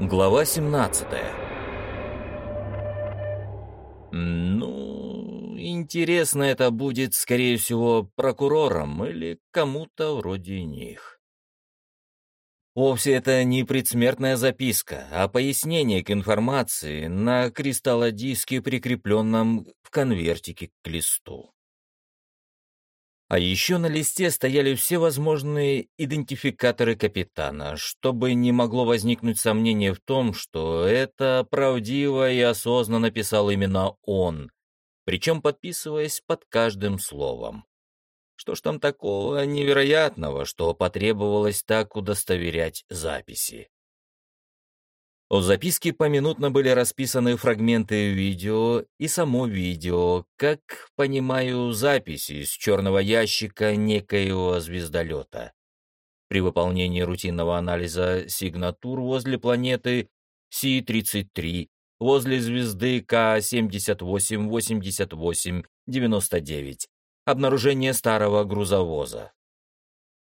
Глава 17 Ну, интересно это будет, скорее всего, прокурорам или кому-то вроде них. Вовсе это не предсмертная записка, а пояснение к информации на кристаллодиске, прикрепленном в конвертике к листу. А еще на листе стояли все возможные идентификаторы капитана, чтобы не могло возникнуть сомнение в том, что это правдиво и осознанно писал именно он, причем подписываясь под каждым словом. Что ж там такого невероятного, что потребовалось так удостоверять записи? В записке поминутно были расписаны фрагменты видео и само видео, как, понимаю, записи с черного ящика некоего звездолета. При выполнении рутинного анализа сигнатур возле планеты Си-33, возле звезды К-788899, обнаружение старого грузовоза.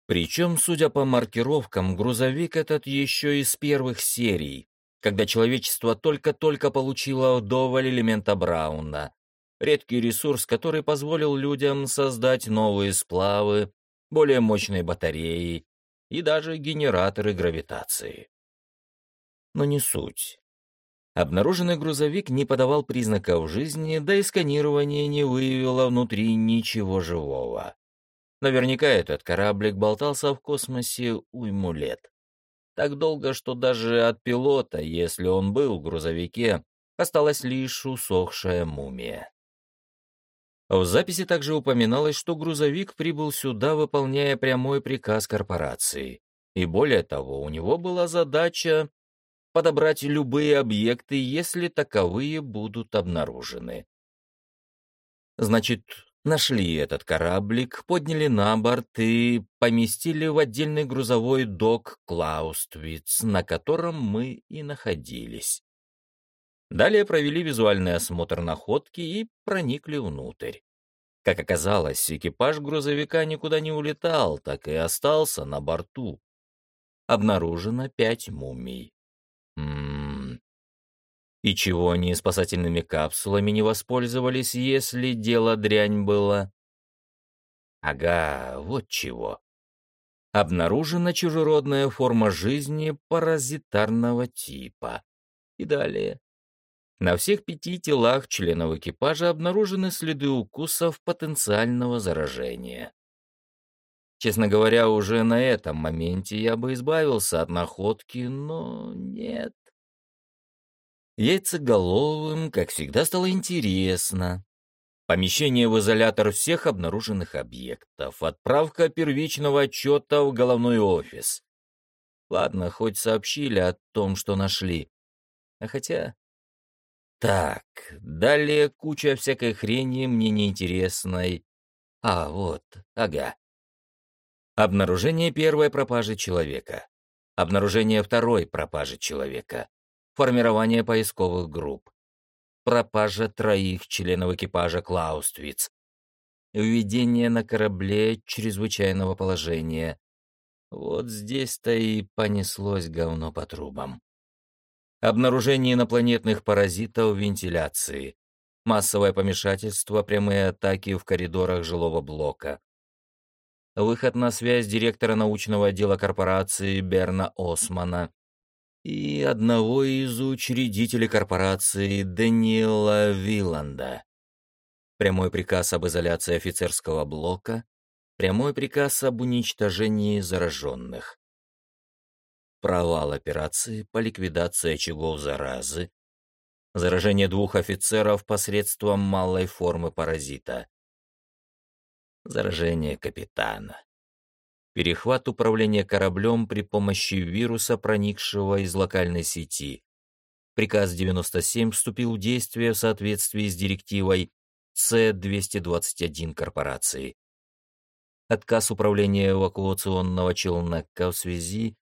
Причем, судя по маркировкам, грузовик этот еще из первых серий, когда человечество только-только получило вдоволь элемента Брауна, редкий ресурс, который позволил людям создать новые сплавы, более мощные батареи и даже генераторы гравитации. Но не суть. Обнаруженный грузовик не подавал признаков жизни, да и сканирование не выявило внутри ничего живого. Наверняка этот кораблик болтался в космосе уйму лет. Так долго, что даже от пилота, если он был в грузовике, осталась лишь усохшая мумия. В записи также упоминалось, что грузовик прибыл сюда, выполняя прямой приказ корпорации. И более того, у него была задача подобрать любые объекты, если таковые будут обнаружены. Значит, Нашли этот кораблик, подняли на борт и поместили в отдельный грузовой док Клауствиц, на котором мы и находились. Далее провели визуальный осмотр находки и проникли внутрь. Как оказалось, экипаж грузовика никуда не улетал, так и остался на борту. Обнаружено пять мумий. И чего они спасательными капсулами не воспользовались, если дело дрянь было? Ага, вот чего. Обнаружена чужеродная форма жизни паразитарного типа. И далее. На всех пяти телах членов экипажа обнаружены следы укусов потенциального заражения. Честно говоря, уже на этом моменте я бы избавился от находки, но нет. Яйцеголовым, как всегда, стало интересно. Помещение в изолятор всех обнаруженных объектов, отправка первичного отчета в головной офис. Ладно, хоть сообщили о том, что нашли. А хотя... Так, далее куча всякой хрени мне неинтересной. А, вот, ага. Обнаружение первой пропажи человека. Обнаружение второй пропажи человека формирование поисковых групп, пропажа троих членов экипажа Клауствиц, введение на корабле чрезвычайного положения. Вот здесь-то и понеслось говно по трубам. Обнаружение инопланетных паразитов вентиляции, массовое помешательство, прямые атаки в коридорах жилого блока. Выход на связь директора научного отдела корпорации Берна Османа и одного из учредителей корпорации Даниэла Виланда. Прямой приказ об изоляции офицерского блока, прямой приказ об уничтожении зараженных. Провал операции по ликвидации очагов заразы, заражение двух офицеров посредством малой формы паразита, заражение капитана перехват управления кораблем при помощи вируса, проникшего из локальной сети. Приказ 97 вступил в действие в соответствии с директивой С-221 корпорации. Отказ управления эвакуационного челнока в связи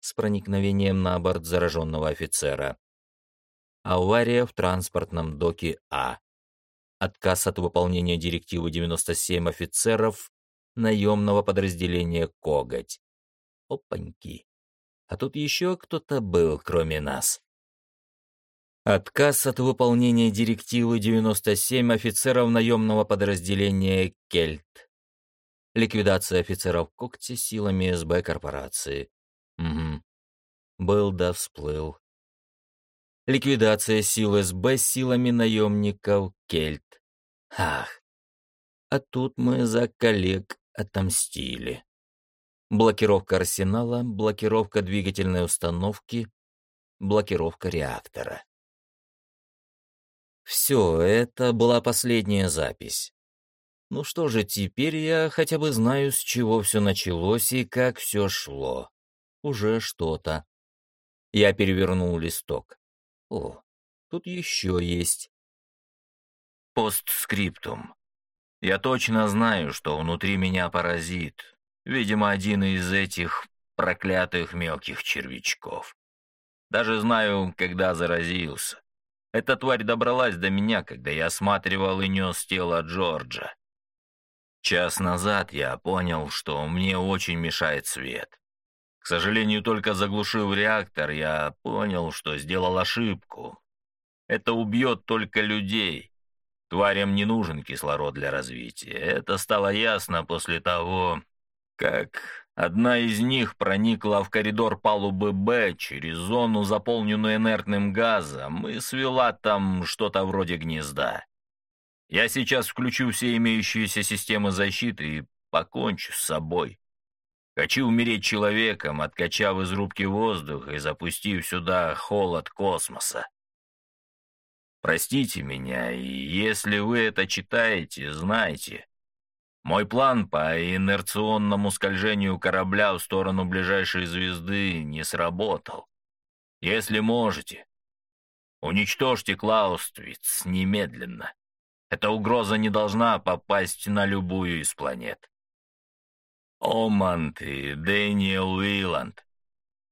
с проникновением на борт зараженного офицера. Авария в транспортном доке А. Отказ от выполнения директивы 97 офицеров наемного подразделения «Коготь». Опаньки. А тут еще кто-то был, кроме нас. Отказ от выполнения директивы 97 офицеров наемного подразделения «Кельт». Ликвидация офицеров когти силами СБ корпорации. Угу. Был да всплыл. Ликвидация сил СБ силами наемников «Кельт». Ах. А тут мы за коллег отомстили. Блокировка арсенала, блокировка двигательной установки, блокировка реактора. Все, это была последняя запись. Ну что же, теперь я хотя бы знаю, с чего все началось и как все шло. Уже что-то. Я перевернул листок. О, тут еще есть. Постскриптум. Я точно знаю, что внутри меня паразит. Видимо, один из этих проклятых мелких червячков. Даже знаю, когда заразился. Эта тварь добралась до меня, когда я осматривал и нес тело Джорджа. Час назад я понял, что мне очень мешает свет. К сожалению, только заглушив реактор, я понял, что сделал ошибку. Это убьет только людей. Тварям не нужен кислород для развития. Это стало ясно после того, как Одна из них проникла в коридор палубы «Б» через зону, заполненную инертным газом, и свела там что-то вроде гнезда. Я сейчас включу все имеющиеся системы защиты и покончу с собой. Хочу умереть человеком, откачав из рубки воздух и запустив сюда холод космоса. Простите меня, и если вы это читаете, знайте, мой план по инерционному скольжению корабля в сторону ближайшей звезды не сработал. Если можете, уничтожьте Клауствиц немедленно. Эта угроза не должна попасть на любую из планет. Омант и Дэниел Уиланд.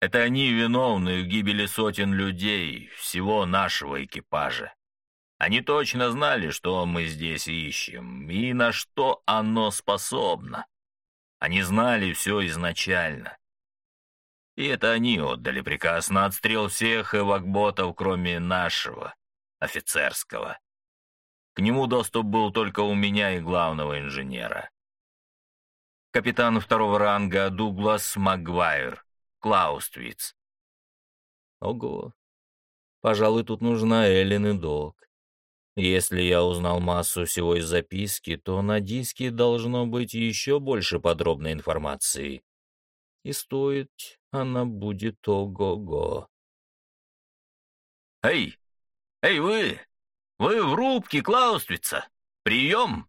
Это они виновны в гибели сотен людей, всего нашего экипажа. Они точно знали, что мы здесь ищем и на что оно способно. Они знали все изначально. И это они отдали приказ на отстрел всех эвакботов, кроме нашего, офицерского. К нему доступ был только у меня и главного инженера. Капитан второго ранга Дуглас Магуайр, Клауствиц. Ого. Пожалуй, тут нужна Эллен и Док. Если я узнал массу всего из записки, то на диске должно быть еще больше подробной информации. И стоить она будет ого-го. «Эй! Эй, вы! Вы в рубке Клауствица! Прием!»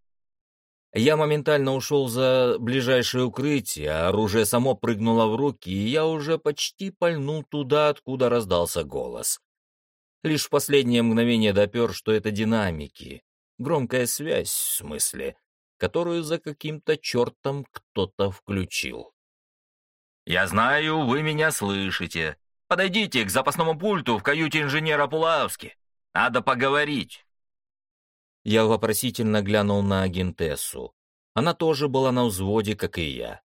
Я моментально ушел за ближайшее укрытие, а оружие само прыгнуло в руки, и я уже почти пальнул туда, откуда раздался голос. Лишь в последнее мгновение допер, что это динамики. Громкая связь, в смысле, которую за каким-то чертом кто-то включил. «Я знаю, вы меня слышите. Подойдите к запасному пульту в каюте инженера Пулавски. Надо поговорить». Я вопросительно глянул на агентессу. Она тоже была на взводе, как и я.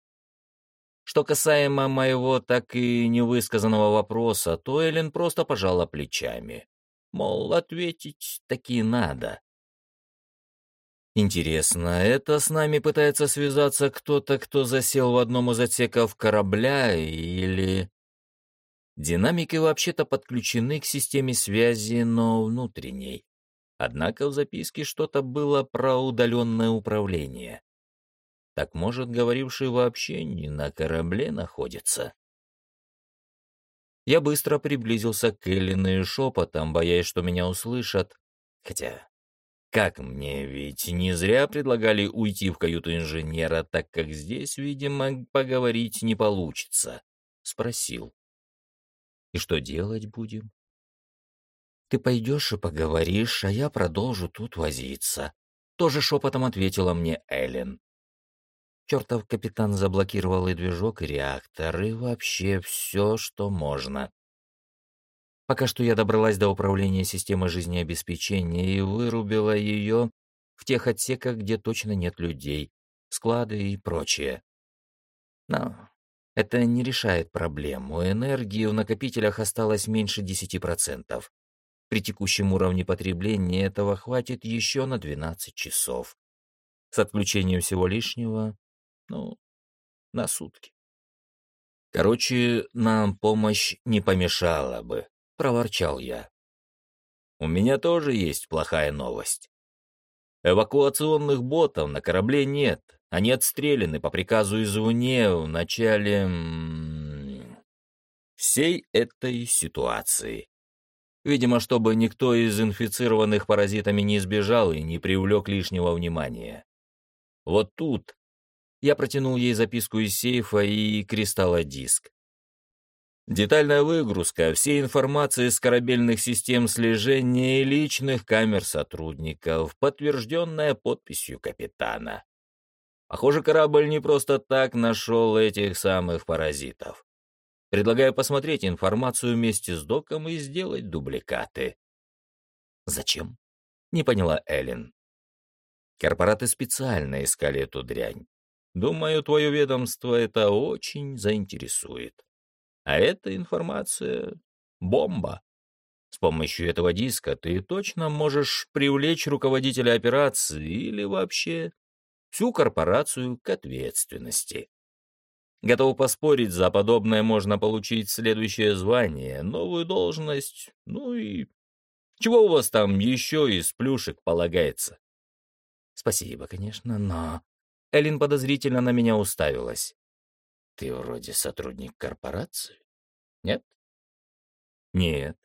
Что касаемо моего так и невысказанного вопроса, то Эллен просто пожала плечами. Мол, ответить таки надо. Интересно, это с нами пытается связаться кто-то, кто засел в одном из отсеков корабля, или... Динамики вообще-то подключены к системе связи, но внутренней. Однако в записке что-то было про удаленное управление. Так может, говоривший вообще не на корабле находится? Я быстро приблизился к Эллен и шепотом, боясь, что меня услышат. Хотя, как мне, ведь не зря предлагали уйти в каюту инженера, так как здесь, видимо, поговорить не получится. Спросил. И что делать будем? Ты пойдешь и поговоришь, а я продолжу тут возиться. Тоже шепотом ответила мне Эллен. Чертов капитан заблокировал и движок, и реактор, и вообще все, что можно. Пока что я добралась до управления системой жизнеобеспечения и вырубила ее в тех отсеках, где точно нет людей, склады и прочее. Но Это не решает проблему. Энергии в накопителях осталось меньше 10%. При текущем уровне потребления этого хватит еще на 12 часов. С отключением всего лишнего, ну, на сутки. Короче, нам помощь не помешала бы, проворчал я. У меня тоже есть плохая новость. Эвакуационных ботов на корабле нет. Они отстреляны по приказу извне в начале всей этой ситуации. Видимо, чтобы никто из инфицированных паразитами не избежал и не привлек лишнего внимания. Вот тут я протянул ей записку из сейфа и кристаллодиск. Детальная выгрузка всей информации с корабельных систем слежения и личных камер сотрудников, подтвержденная подписью капитана. Похоже, корабль не просто так нашел этих самых паразитов. Предлагаю посмотреть информацию вместе с доком и сделать дубликаты. Зачем? Не поняла Эллен. Корпораты специально искали эту дрянь. Думаю, твое ведомство это очень заинтересует. А эта информация — бомба. С помощью этого диска ты точно можешь привлечь руководителя операции или вообще всю корпорацию к ответственности. Готов поспорить, за подобное можно получить следующее звание, новую должность, ну и... Чего у вас там еще из плюшек полагается? Спасибо, конечно, но... Элин подозрительно на меня уставилась. Ты вроде сотрудник корпорации? Нет? Нет.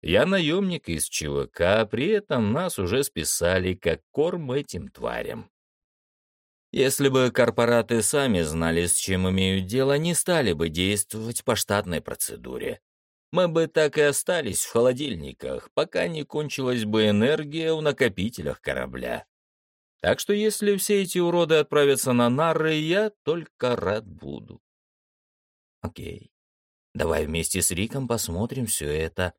Я наемник из ЧВК, а при этом нас уже списали как корм этим тварям. Если бы корпораты сами знали, с чем имеют дело, не стали бы действовать по штатной процедуре. Мы бы так и остались в холодильниках, пока не кончилась бы энергия в накопителях корабля. Так что если все эти уроды отправятся на нары, я только рад буду. Окей. Давай вместе с Риком посмотрим все это.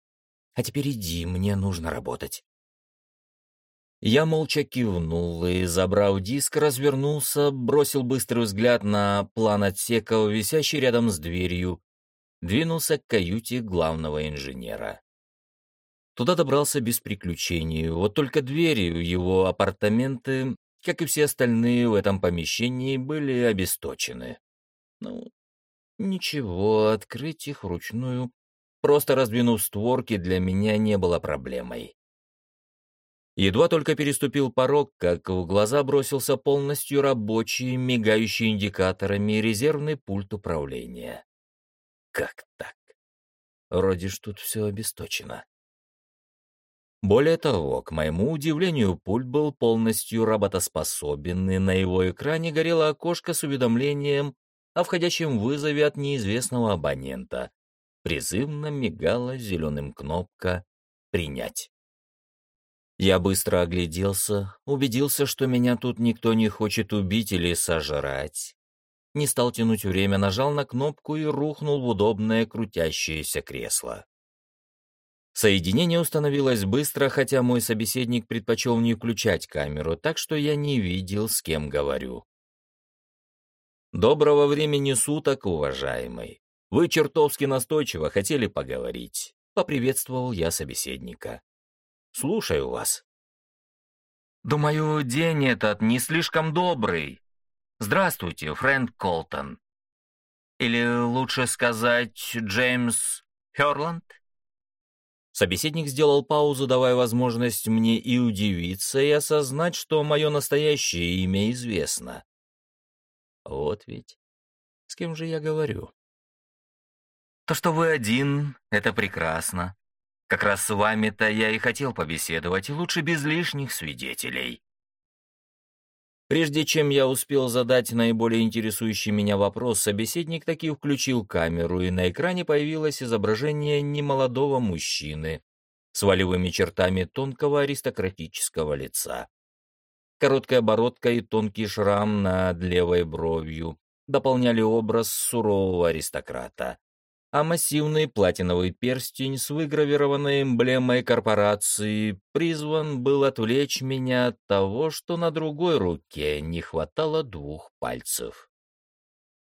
А теперь иди, мне нужно работать. Я молча кивнул и, забрав диск, развернулся, бросил быстрый взгляд на план отсека, висящий рядом с дверью, двинулся к каюте главного инженера. Туда добрался без приключений, вот только двери в его апартаменты, как и все остальные в этом помещении, были обесточены. Ну, ничего, открыть их вручную, просто раздвинув створки, для меня не было проблемой. Едва только переступил порог, как в глаза бросился полностью рабочий, мигающий индикаторами резервный пульт управления. Как так? Вроде ж тут все обесточено. Более того, к моему удивлению, пульт был полностью работоспособен, и на его экране горело окошко с уведомлением о входящем вызове от неизвестного абонента. Призывно мигала зеленым кнопка «Принять». Я быстро огляделся, убедился, что меня тут никто не хочет убить или сожрать. Не стал тянуть время, нажал на кнопку и рухнул в удобное крутящееся кресло. Соединение установилось быстро, хотя мой собеседник предпочел не включать камеру, так что я не видел, с кем говорю. «Доброго времени суток, уважаемый. Вы чертовски настойчиво хотели поговорить», — поприветствовал я собеседника. «Слушаю вас». «Думаю, день этот не слишком добрый. Здравствуйте, Фрэнк Колтон. Или лучше сказать, Джеймс Хёрланд?» Собеседник сделал паузу, давая возможность мне и удивиться, и осознать, что мое настоящее имя известно. Вот ведь. С кем же я говорю? То, что вы один, это прекрасно. Как раз с вами-то я и хотел побеседовать, лучше без лишних свидетелей. Прежде чем я успел задать наиболее интересующий меня вопрос, собеседник таки включил камеру, и на экране появилось изображение немолодого мужчины с волевыми чертами тонкого аристократического лица. Короткая бородка и тонкий шрам над левой бровью дополняли образ сурового аристократа а массивный платиновый перстень с выгравированной эмблемой корпорации призван был отвлечь меня от того, что на другой руке не хватало двух пальцев.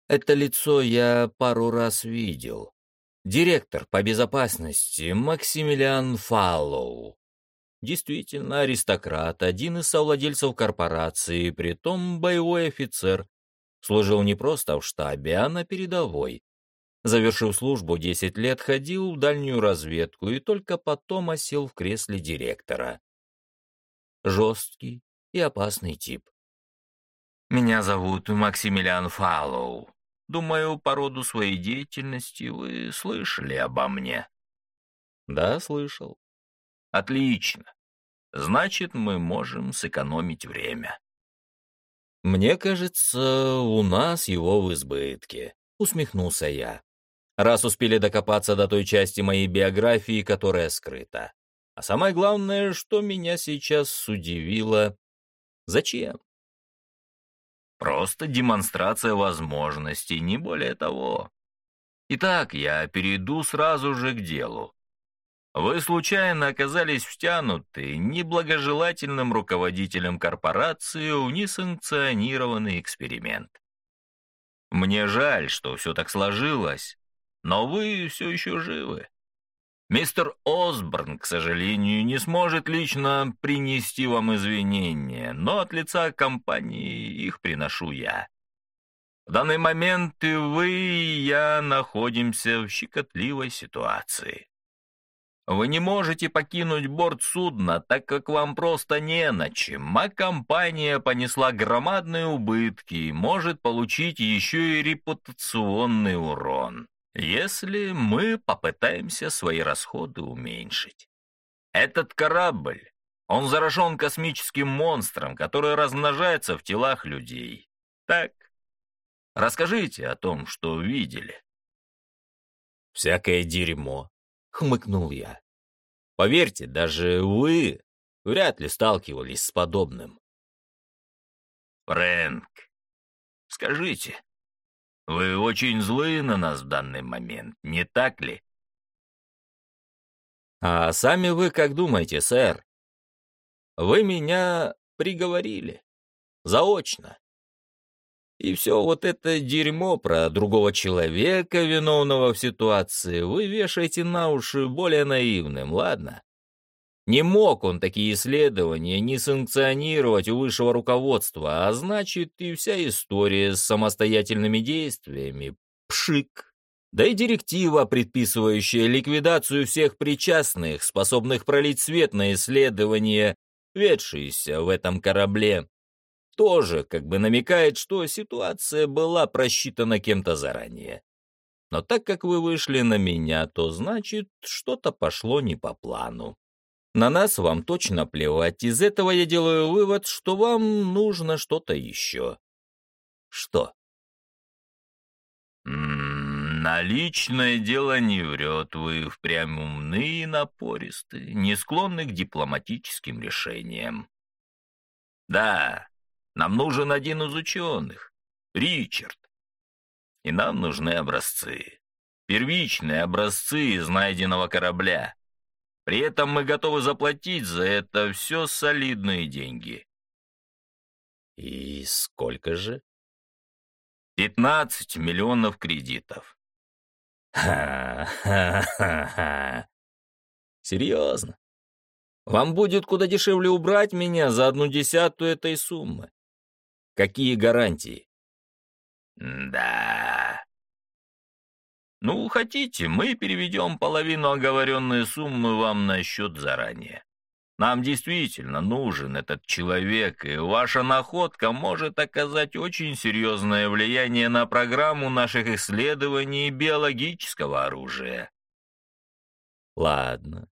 Это лицо я пару раз видел. Директор по безопасности Максимилиан Фаллоу. Действительно аристократ, один из совладельцев корпорации, притом боевой офицер. Служил не просто в штабе, а на передовой. Завершив службу 10 лет, ходил в дальнюю разведку и только потом осел в кресле директора. Жесткий и опасный тип. «Меня зовут Максимилиан Фаллоу. Думаю, по роду своей деятельности вы слышали обо мне». «Да, слышал». «Отлично. Значит, мы можем сэкономить время». «Мне кажется, у нас его в избытке», — усмехнулся я раз успели докопаться до той части моей биографии, которая скрыта. А самое главное, что меня сейчас удивило — зачем? Просто демонстрация возможностей, не более того. Итак, я перейду сразу же к делу. Вы случайно оказались втянуты неблагожелательным руководителем корпорации в несанкционированный эксперимент. Мне жаль, что все так сложилось, но вы все еще живы. Мистер Осборн, к сожалению, не сможет лично принести вам извинения, но от лица компании их приношу я. В данный момент и вы, и я находимся в щекотливой ситуации. Вы не можете покинуть борт судна, так как вам просто не на чем, а компания понесла громадные убытки и может получить еще и репутационный урон если мы попытаемся свои расходы уменьшить. Этот корабль, он заражен космическим монстром, который размножается в телах людей. Так, расскажите о том, что видели. «Всякое дерьмо», — хмыкнул я. «Поверьте, даже вы вряд ли сталкивались с подобным». «Фрэнк, скажите, вы очень злые на нас в данный момент, не так ли? А сами вы как думаете, сэр? Вы меня приговорили. Заочно. И все вот это дерьмо про другого человека, виновного в ситуации, вы вешаете на уши более наивным, ладно? Не мог он такие исследования не санкционировать у высшего руководства, а значит и вся история с самостоятельными действиями. Пшик. Да и директива, предписывающая ликвидацию всех причастных, способных пролить свет на исследования, ведшиеся в этом корабле, тоже как бы намекает, что ситуация была просчитана кем-то заранее. Но так как вы вышли на меня, то значит, что-то пошло не по плану. На нас вам точно плевать. Из этого я делаю вывод, что вам нужно что-то еще. Что? на личное дело не врет. Вы впрямь умны и напористы, не склонны к дипломатическим решениям. Да, нам нужен один из ученых, Ричард. И нам нужны образцы. Первичные образцы из найденного корабля. При этом мы готовы заплатить за это все солидные деньги. И сколько же? Пятнадцать миллионов кредитов. Ха-ха-ха-ха. Серьезно? Вам будет куда дешевле убрать меня за одну десятую этой суммы. Какие гарантии? Да, ну, хотите, мы переведем половину оговоренной суммы вам на счет заранее. Нам действительно нужен этот человек, и ваша находка может оказать очень серьезное влияние на программу наших исследований биологического оружия. Ладно.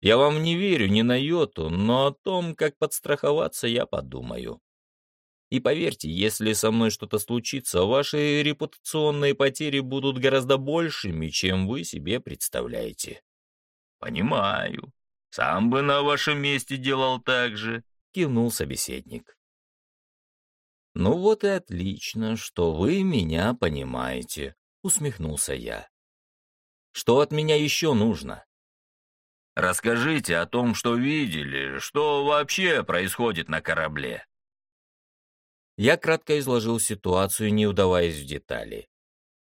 Я вам не верю ни на йоту, но о том, как подстраховаться, я подумаю. И поверьте, если со мной что-то случится, ваши репутационные потери будут гораздо большими, чем вы себе представляете. Понимаю. Сам бы на вашем месте делал так же, кивнул собеседник. Ну вот и отлично, что вы меня понимаете, усмехнулся я. Что от меня еще нужно? Расскажите о том, что видели, что вообще происходит на корабле. Я кратко изложил ситуацию, не удаваясь в детали.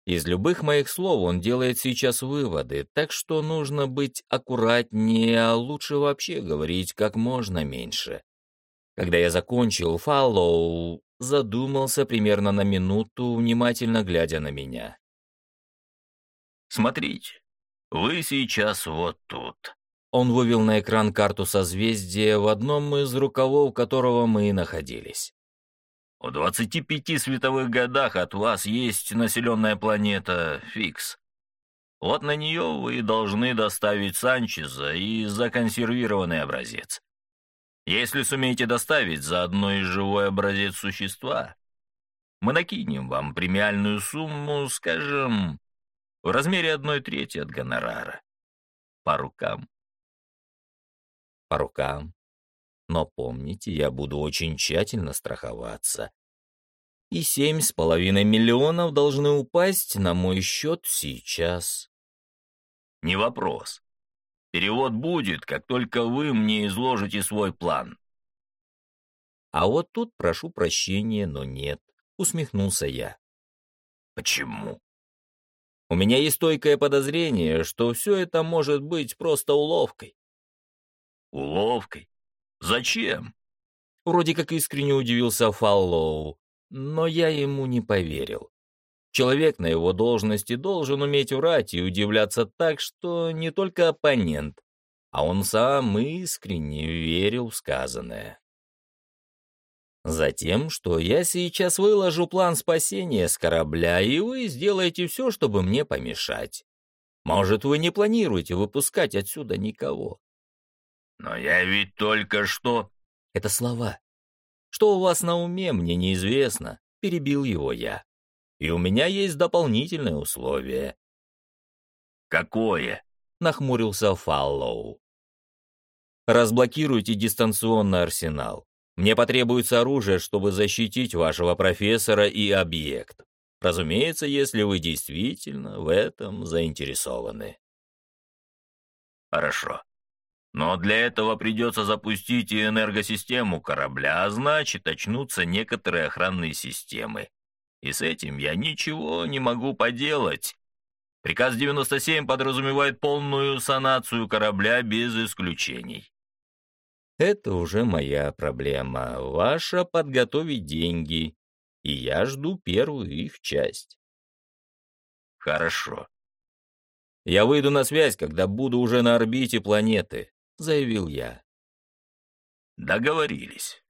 Из любых моих слов он делает сейчас выводы, так что нужно быть аккуратнее, а лучше вообще говорить как можно меньше. Когда я закончил, Фаллоу задумался примерно на минуту, внимательно глядя на меня. «Смотрите, вы сейчас вот тут». Он вывел на экран карту созвездия в одном из рукавов которого мы и находились. В 25 световых годах от вас есть населенная планета Фикс. Вот на нее вы должны доставить Санчеза и законсервированный образец. Если сумеете доставить заодно и живой образец существа, мы накинем вам премиальную сумму, скажем, в размере одной трети от гонорара. По рукам. По рукам. Но помните, я буду очень тщательно страховаться. И семь с половиной миллионов должны упасть на мой счет сейчас. Не вопрос. Перевод будет, как только вы мне изложите свой план. А вот тут прошу прощения, но нет, усмехнулся я. Почему? У меня есть стойкое подозрение, что все это может быть просто уловкой. Уловкой? Зачем? Вроде как искренне удивился Фаллоу, но я ему не поверил. Человек на его должности должен уметь врать и удивляться так, что не только оппонент, а он сам искренне верил в сказанное. Затем, что я сейчас выложу план спасения с корабля, и вы сделаете все, чтобы мне помешать. Может, вы не планируете выпускать отсюда никого. Но я ведь только что... Это слова. Что у вас на уме, мне неизвестно, перебил его я. И у меня есть дополнительное условие. Какое? Нахмурился Фаллоу. Разблокируйте дистанционный арсенал. Мне потребуется оружие, чтобы защитить вашего профессора и объект. Разумеется, если вы действительно в этом заинтересованы. Хорошо. Но для этого придется запустить и энергосистему корабля, а значит, очнутся некоторые охранные системы. И с этим я ничего не могу поделать. Приказ 97 подразумевает полную санацию корабля без исключений. Это уже моя проблема. Ваша — подготовить деньги, и я жду первую их часть. Хорошо. Я выйду на связь, когда буду уже на орбите планеты. — заявил я. «Договорились.